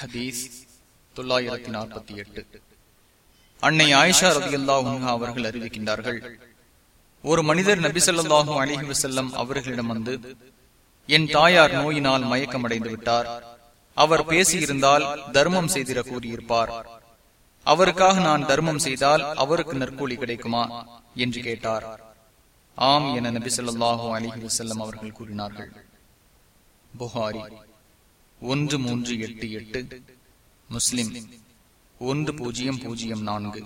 ஹதீஸ் தொள்ளாயிரத்தி நாற்பத்தி எட்டு. அன்னை ஆயிஷா ரதி அவர்கள் அறிவிக்கின்றார்கள் ஒரு மனிதர் நபி சொல்லாஹும் அலிஹி வசல்லம் அவர்களிடம் வந்து என் தாயார் நோயினால் மயக்கமடைந்து விட்டார். அவர் பேசியிருந்தால் தர்மம் செய்திட கூறியிருப்பார். அவருக்காக நான் தர்மம் செய்தால் அவருக்கு நற்கூலி கிடைக்குமா? என்று கேட்டார். ஆம் என நபி சொல்லாஹு அலிஹி வசல்லம் அவர்கள் கூறினார்கள். புகாரி ஒன்று மூன்று எட்டு எட்டு. முஸ்லிம். ஒன்று பூஜ்ஜியம் பூஜ்ஜியம் நான்கு.